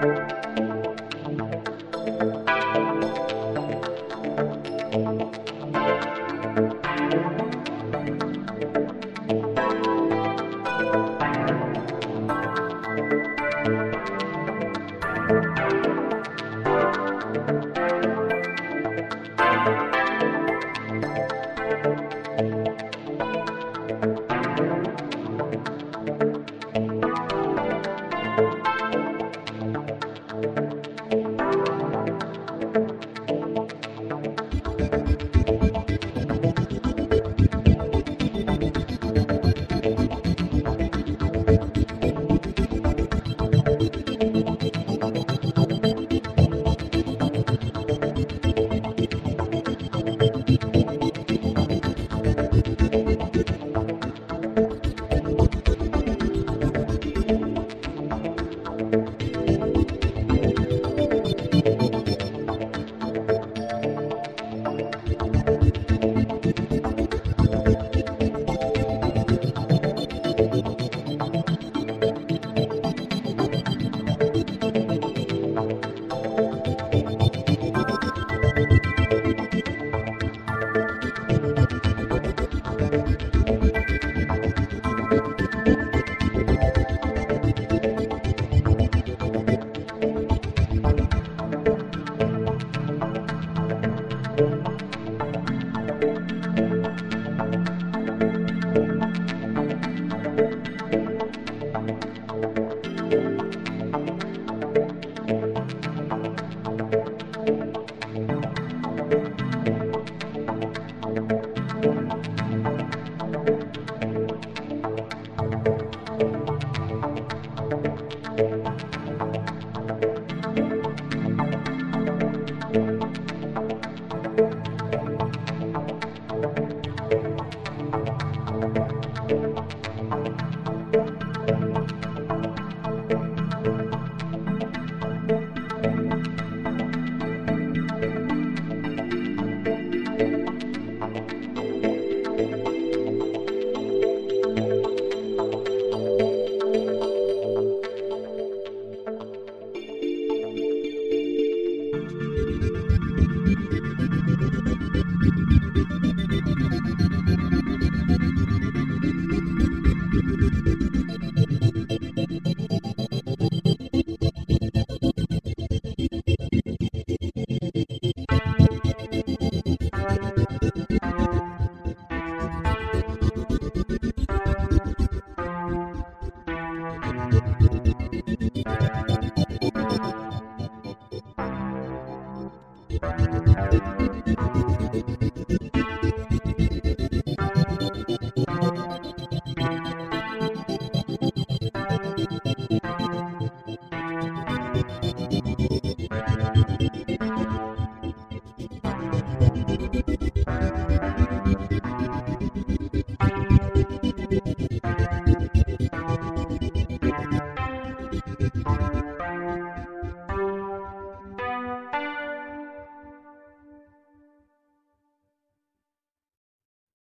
Música